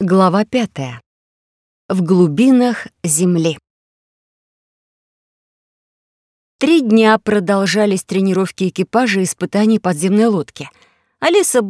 Глава пятая. В глубинах Земли. Три дня продолжались тренировки экипажа и испытаний подземной лодки. Алиса